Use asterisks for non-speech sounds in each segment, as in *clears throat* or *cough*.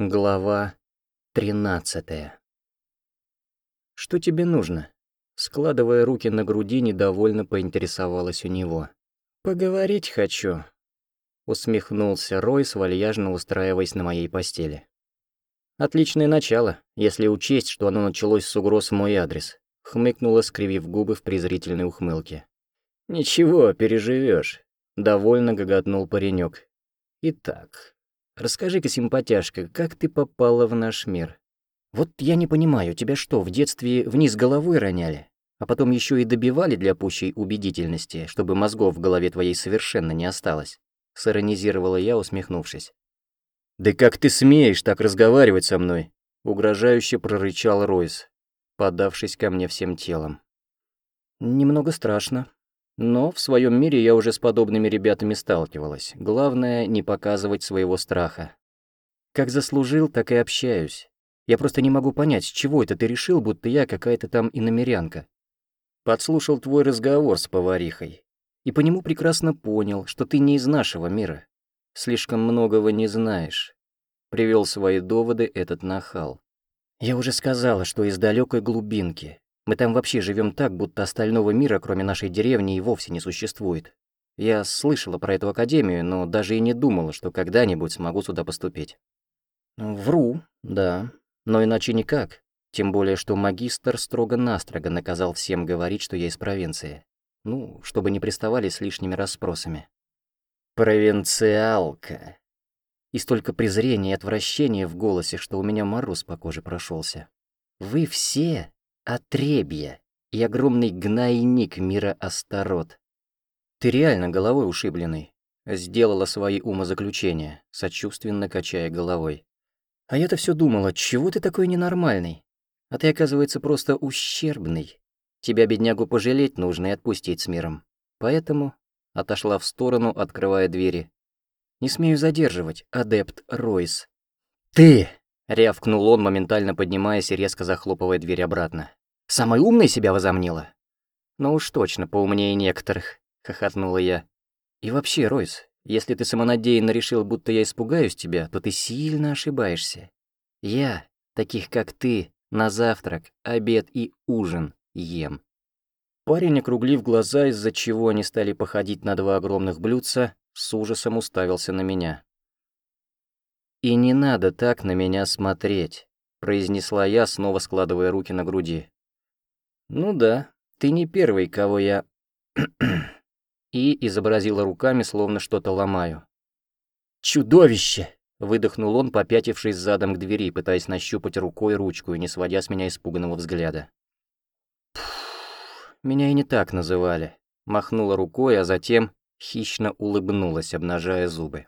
Глава тринадцатая. «Что тебе нужно?» Складывая руки на груди, недовольно поинтересовалась у него. «Поговорить хочу», — усмехнулся Ройс, вальяжно устраиваясь на моей постели. «Отличное начало, если учесть, что оно началось с угроз в мой адрес», — хмыкнула, скривив губы в презрительной ухмылке. «Ничего, переживешь, довольно гоготнул паренек. «Итак, Расскажи-ка, симпатяшка, как ты попала в наш мир? Вот я не понимаю, тебя что, в детстве вниз головой роняли? А потом еще и добивали для пущей убедительности, чтобы мозгов в голове твоей совершенно не осталось?» Сиронизировала я, усмехнувшись. «Да как ты смеешь так разговаривать со мной?» Угрожающе прорычал Ройс, подавшись ко мне всем телом. «Немного страшно», но в своем мире я уже с подобными ребятами сталкивалась. Главное, не показывать своего страха. Как заслужил, так и общаюсь. Я просто не могу понять, с чего это ты решил, будто я какая-то там иномерянка. Подслушал твой разговор с поварихой. И по нему прекрасно понял, что ты не из нашего мира. Слишком многого не знаешь. Привел свои доводы этот нахал. Я уже сказала, что из далекой глубинки. Мы там вообще живем так, будто остального мира, кроме нашей деревни, и вовсе не существует. Я слышала про эту академию, но даже и не думала, что когда-нибудь смогу сюда поступить. Вру, да, но иначе никак. Тем более, что магистр строго-настрого наказал всем говорить, что я из провинции. Ну, чтобы не приставали с лишними расспросами. «Провинциалка!» И столько презрения и отвращения в голосе, что у меня мороз по коже прошелся. «Вы все отребье и огромный гнойник мира Астарот. Ты реально головой ушибленный. Сделала свои умозаключения, сочувственно качая головой. А я-то все думала, чего ты такой ненормальный? А ты, оказывается, просто ущербный. Тебя, беднягу, пожалеть нужно и отпустить с миром. Поэтому отошла в сторону, открывая двери. «Не смею задерживать, адепт Ройс». «Ты!» — рявкнул он, моментально поднимаясь и резко захлопывая дверь обратно. Самой умной себя возомнила?» «Ну уж точно, поумнее некоторых», — хохотнула я. «И вообще, Ройс, если ты самонадеянно решил, будто я испугаюсь тебя, то ты сильно ошибаешься. Я, таких как ты, на завтрак, обед и ужин ем». Парень, округлив глаза, из-за чего они стали походить на два огромных блюдца, с ужасом уставился на меня. «И не надо так на меня смотреть», — произнесла я, снова складывая руки на груди. «Ну да, ты не первый, кого я...» *clears throat* И изобразила руками, словно что-то ломаю. «Чудовище!» — выдохнул он, попятившись задом к двери, пытаясь нащупать рукой ручку и не сводя с меня испуганного взгляда. «Меня и не так называли», — махнула рукой, а затем хищно улыбнулась, обнажая зубы.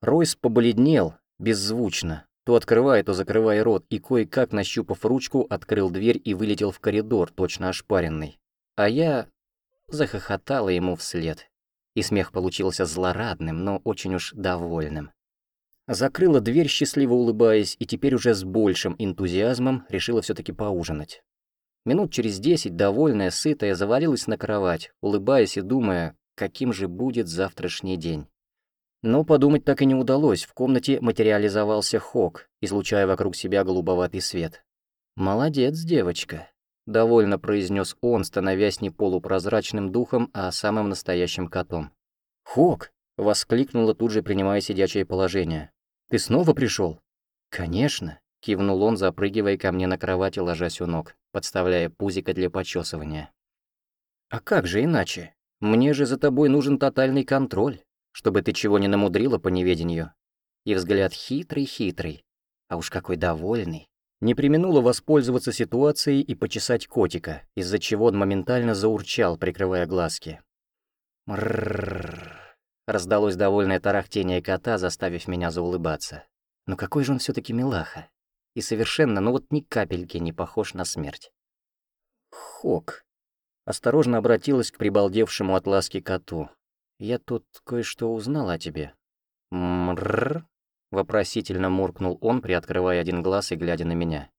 Ройс побледнел, беззвучно, то открывая, то закрывая рот, и кое-как, нащупав ручку, открыл дверь и вылетел в коридор, точно ошпаренный. А я захохотала ему вслед. И смех получился злорадным, но очень уж довольным. Закрыла дверь, счастливо улыбаясь, и теперь уже с большим энтузиазмом решила все таки поужинать. Минут через десять, довольная, сытая, завалилась на кровать, улыбаясь и думая, каким же будет завтрашний день. Но подумать так и не удалось, в комнате материализовался Хок, излучая вокруг себя голубоватый свет. «Молодец, девочка», — довольно произнес он, становясь не полупрозрачным духом, а самым настоящим котом. «Хок!» — воскликнула тут же, принимая сидячее положение. «Ты снова пришел? «Конечно», — кивнул он, запрыгивая ко мне на кровати, ложась у ног, подставляя пузико для почесывания. «А как же иначе? Мне же за тобой нужен тотальный контроль чтобы ты чего не намудрила по неведению. И взгляд хитрый-хитрый, а уж какой довольный. Не применула воспользоваться ситуацией и почесать котика, из-за чего он моментально заурчал, прикрывая глазки. Мрррррр. Раздалось довольное тарахтение кота, заставив меня заулыбаться. Но какой же он все таки милаха. И совершенно, ну вот ни капельки не похож на смерть. Хок. Осторожно обратилась к прибалдевшему от ласки коту. Я тут кое-что узнал о тебе». «Мрррр?» — вопросительно муркнул он, приоткрывая один глаз и глядя на меня.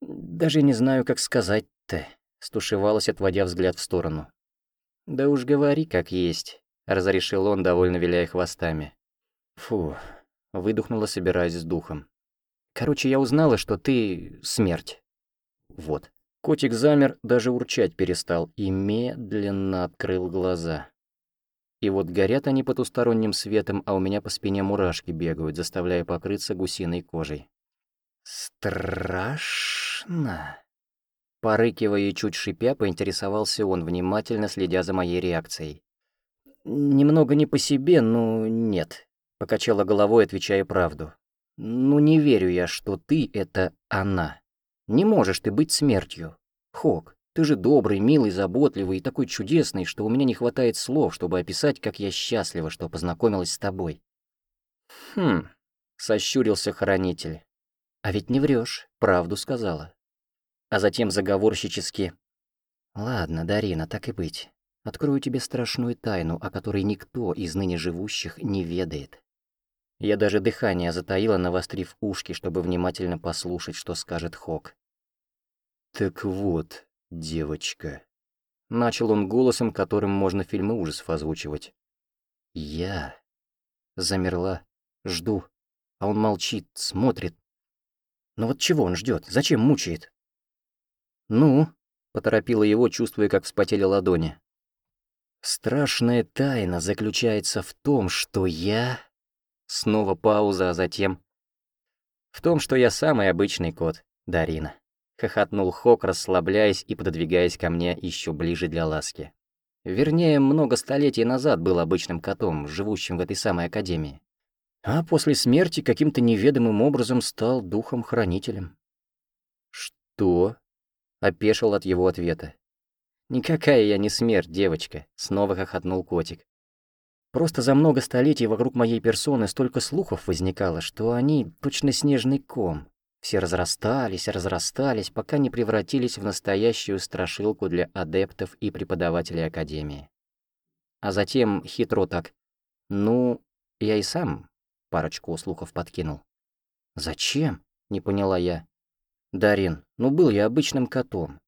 «Даже не знаю, как сказать-то», — стушевалась, отводя взгляд в сторону. «Да уж говори, как есть», — разрешил он, довольно виляя хвостами. «Фу», — выдохнула, собираясь с духом. Короче, я узнала, что ты смерть. Вот. Котик замер, даже урчать перестал и медленно открыл глаза. И вот горят они потусторонним светом, а у меня по спине мурашки бегают, заставляя покрыться гусиной кожей. «Страшно?» Порыкивая и чуть шипя, поинтересовался он, внимательно следя за моей реакцией. «Немного не по себе, но нет», — покачала головой, отвечая правду. «Ну не верю я, что ты — это она. Не можешь ты быть смертью. Хок, ты же добрый, милый, заботливый и такой чудесный, что у меня не хватает слов, чтобы описать, как я счастлива, что познакомилась с тобой». «Хм», — сощурился хранитель. «А ведь не врешь, правду сказала». А затем заговорщически. «Ладно, Дарина, так и быть. Открою тебе страшную тайну, о которой никто из ныне живущих не ведает. Я даже дыхание затаила, навострив ушки, чтобы внимательно послушать, что скажет Хок. «Так вот, девочка», — начал он голосом, которым можно фильмы ужасов озвучивать. «Я...» Замерла, жду, а он молчит, смотрит. Но вот чего он ждет? Зачем мучает? «Ну?» — поторопила его, чувствуя, как вспотели ладони. «Страшная тайна заключается в том, что я...» Снова пауза, а затем... «В том, что я самый обычный кот, Дарина», — хохотнул Хок, расслабляясь и пододвигаясь ко мне еще ближе для ласки. Вернее, много столетий назад был обычным котом, живущим в этой самой академии. А после смерти каким-то неведомым образом стал духом-хранителем. «Что?» — опешил от его ответа. «Никакая я не смерть, девочка», — снова хохотнул котик. «Просто за много столетий вокруг моей персоны столько слухов возникало, что они точно снежный ком. Все разрастались, разрастались, пока не превратились в настоящую страшилку для адептов и преподавателей Академии. А затем хитро так. Ну, я и сам парочку слухов подкинул. «Зачем?» — не поняла я. «Дарин, ну был я обычным котом.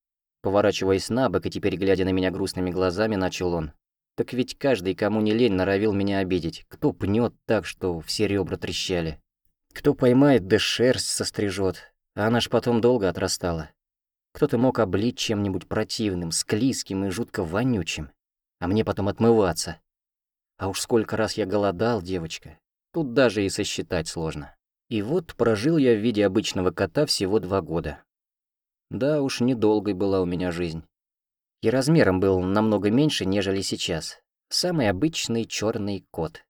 Поворачиваясь на бок и теперь глядя на меня грустными глазами, начал он. «Так ведь каждый, кому не лень, норовил меня обидеть. Кто пнет так, что все ребра трещали? Кто поймает, да шерсть сострижет, а она ж потом долго отрастала. Кто-то мог облить чем-нибудь противным, склизким и жутко вонючим, а мне потом отмываться. А уж сколько раз я голодал, девочка, тут даже и сосчитать сложно. И вот прожил я в виде обычного кота всего два года. Да уж, недолгой была у меня жизнь. И размером был намного меньше, нежели сейчас. Самый обычный черный кот.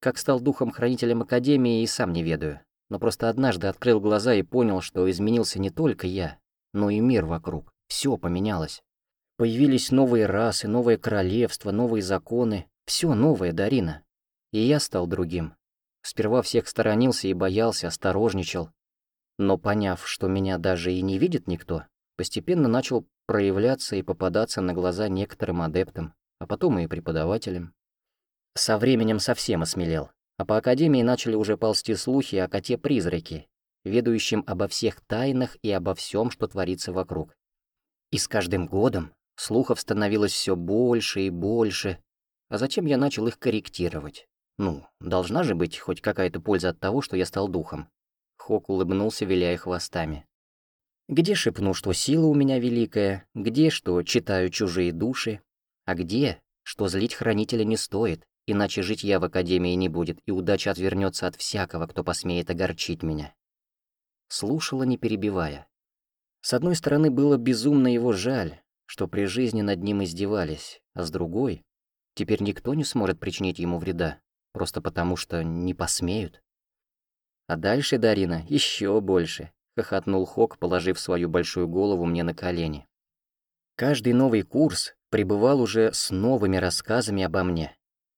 Как стал духом-хранителем Академии, и сам не ведаю. Но просто однажды открыл глаза и понял, что изменился не только я, но и мир вокруг. Все поменялось. Появились новые расы, новое королевство, новые законы. Все новое, Дарина. И я стал другим. Сперва всех сторонился и боялся, осторожничал, но поняв, что меня даже и не видит никто, постепенно начал проявляться и попадаться на глаза некоторым адептам, а потом и преподавателям. Со временем совсем осмелел, а по Академии начали уже ползти слухи о коте-призраке, ведающем обо всех тайнах и обо всем, что творится вокруг. И с каждым годом слухов становилось все больше и больше, а затем я начал их корректировать. Ну, должна же быть хоть какая-то польза от того, что я стал духом. Хок улыбнулся, виляя хвостами. Где шепну, что сила у меня великая, где, что читаю чужие души, а где, что злить хранителя не стоит, иначе жить я в Академии не будет, и удача отвернется от всякого, кто посмеет огорчить меня. Слушала, не перебивая. С одной стороны, было безумно его жаль, что при жизни над ним издевались, а с другой, теперь никто не сможет причинить ему вреда, просто потому что не посмеют. А дальше, Дарина, еще больше, хохотнул Хок, положив свою большую голову мне на колени. Каждый новый курс пребывал уже с новыми рассказами обо мне.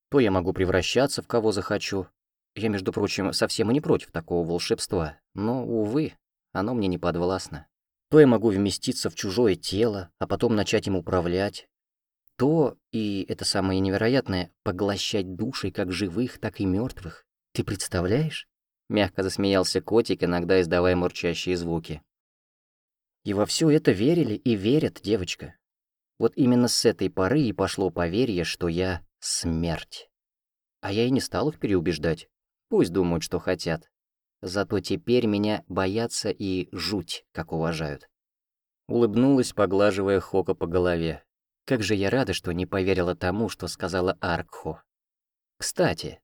То я могу превращаться в кого захочу. Я, между прочим, совсем и не против такого волшебства, но, увы, оно мне не подвластно. То я могу вместиться в чужое тело, а потом начать им управлять. То, и это самое невероятное, поглощать души как живых, так и мертвых. Ты представляешь? Мягко засмеялся котик, иногда издавая мурчащие звуки. И во все это верили и верят, девочка. Вот именно с этой поры и пошло поверье, что я смерть. А я и не стал их переубеждать. Пусть думают, что хотят. Зато теперь меня боятся и жуть, как уважают. Улыбнулась, поглаживая Хока по голове. Как же я рада, что не поверила тому, что сказала Аркхо. Кстати,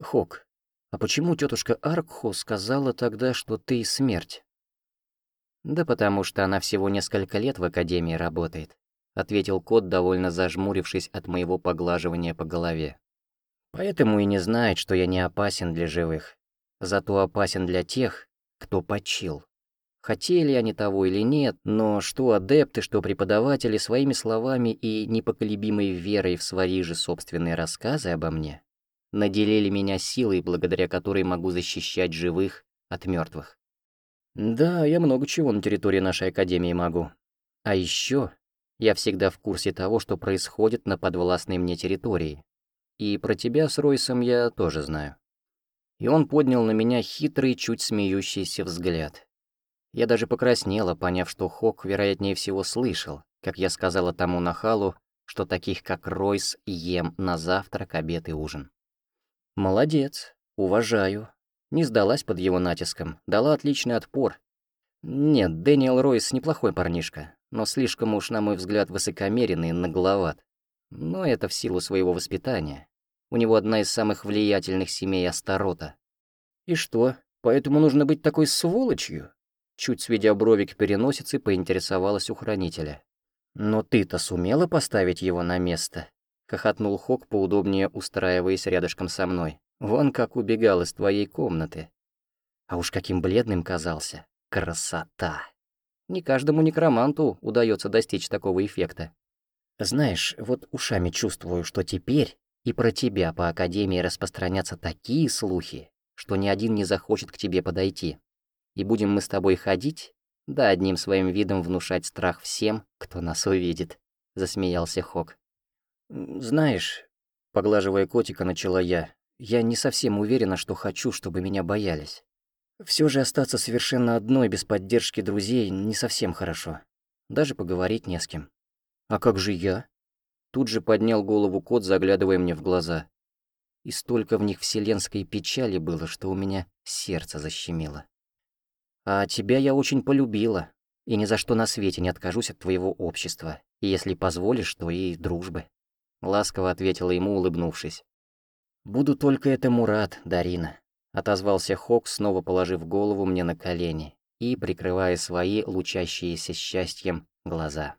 Хок, а почему тетушка Аркхо сказала тогда, что ты смерть? Да потому что она всего несколько лет в академии работает, ответил кот, довольно зажмурившись от моего поглаживания по голове. Поэтому и не знает, что я не опасен для живых, зато опасен для тех, кто почил. Хотели они того или нет, но что адепты, что преподаватели своими словами и непоколебимой верой в свои же собственные рассказы обо мне наделили меня силой, благодаря которой могу защищать живых от мертвых. Да, я много чего на территории нашей академии могу. А еще я всегда в курсе того, что происходит на подвластной мне территории. И про тебя с Ройсом я тоже знаю. И он поднял на меня хитрый, чуть смеющийся взгляд. Я даже покраснела, поняв, что Хок, вероятнее всего, слышал, как я сказала тому нахалу, что таких, как Ройс, ем на завтрак, обед и ужин. Молодец, уважаю. Не сдалась под его натиском, дала отличный отпор. Нет, Дэниел Ройс неплохой парнишка, но слишком уж, на мой взгляд, высокомеренный и нагловат. Но это в силу своего воспитания. У него одна из самых влиятельных семей Астарота. И что, поэтому нужно быть такой сволочью? Чуть сведя брови к переносице, поинтересовалась у хранителя. «Но ты-то сумела поставить его на место?» — хохотнул Хок, поудобнее устраиваясь рядышком со мной. «Вон как убегал из твоей комнаты. А уж каким бледным казался. Красота! Не каждому некроманту удается достичь такого эффекта. Знаешь, вот ушами чувствую, что теперь и про тебя по Академии распространятся такие слухи, что ни один не захочет к тебе подойти. И будем мы с тобой ходить, да одним своим видом внушать страх всем, кто нас увидит», — засмеялся Хок. «Знаешь», — поглаживая котика, начала я, «я не совсем уверена, что хочу, чтобы меня боялись. Все же остаться совершенно одной без поддержки друзей не совсем хорошо. Даже поговорить не с кем. А как же я?» Тут же поднял голову кот, заглядывая мне в глаза. И столько в них вселенской печали было, что у меня сердце защемило. А тебя я очень полюбила, и ни за что на свете не откажусь от твоего общества, и если позволишь, то и дружбы». Ласково ответила ему, улыбнувшись. «Буду только этому рад, Дарина», — отозвался Хок, снова положив голову мне на колени и прикрывая свои лучащиеся счастьем глаза.